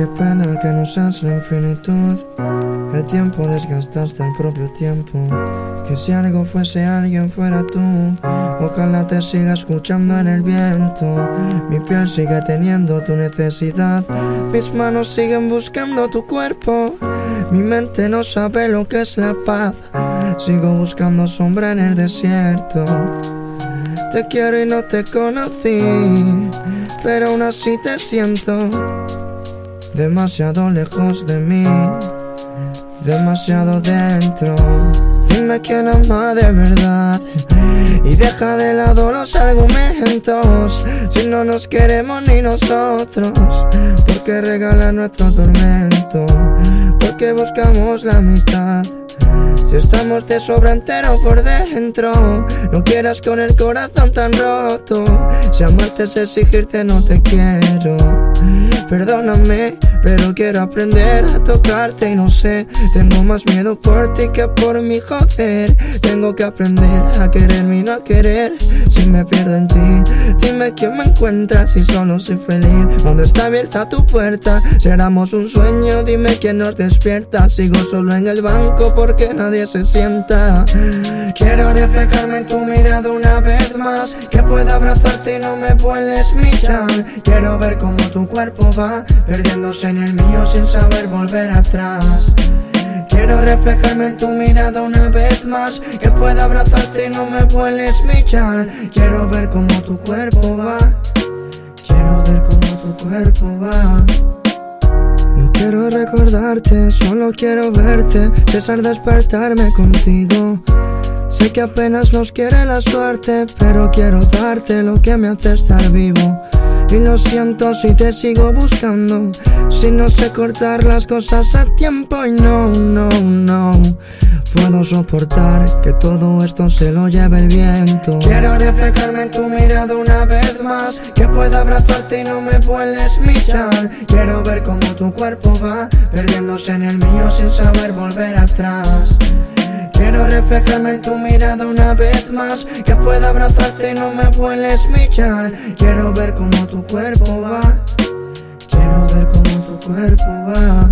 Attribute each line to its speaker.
Speaker 1: Qué pena que no seas la infinitud. El tiempo desgastaste el propio tiempo. Que si algo fuese alguien fuera tú. Ojalá te siga escuchando en el viento. Mi piel sigue teniendo tu necesidad. Mis manos siguen buscando tu cuerpo. Mi mente no sabe lo que es la paz. Sigo buscando sombra en el desierto. Te quiero y no te conocí, pero aún así te siento demasiado lejos de mí, demasiado dentro. Dime quién ama de verdad y deja de lado los argumentos. Si no nos queremos ni nosotros, ¿por qué regala nuestro tormento? ¿Por qué buscamos la mitad? Si estamos de sobra entero por dentro, no quieras con el corazón tan roto. Si amarte es exigirte, no te quiero. Perdóname, pero quiero aprender a tocarte y no sé. Tengo más miedo por ti que por mi joder. Tengo que aprender a quererme y no a querer. Si me pierdo en ti, dime quién me encuentra si solo soy feliz. Cuando está abierta tu puerta, seramos un sueño. Dime quién nos despierta. Sigo solo en el banco porque nadie se sienta. Quiero reflejarme en tu mirada una vez más. Que pueda abrazarte y no me vuelves millar. Quiero ver cómo tu cuerpo va perdiéndose en el mío sin saber volver atrás. Quiero reflejarme en tu mirada una vez más Que pueda abrazarte y no me vuelves millar Quiero ver cómo tu cuerpo va Quiero ver cómo tu cuerpo va. No quiero recordarte, solo quiero verte Cesar despertarme contigo. Sé que apenas nos quiere la suerte Pero quiero darte lo que me hace estar vivo y lo siento si te sigo buscando. Si no sé cortar las cosas a tiempo y no, no, no Puedo soportar que todo esto se lo lleve el viento. Quiero reflejarme en tu mirada una vez más Que pueda abrazarte y no me vuelves millar Quiero ver cómo tu cuerpo va Perdiéndose en el mío sin saber volver atrás Quiero reflejarme en tu mirada una vez más. Que pueda abrazarte y no me vuelves millar Quiero ver cómo tu cuerpo va. Quiero ver cómo tu cuerpo va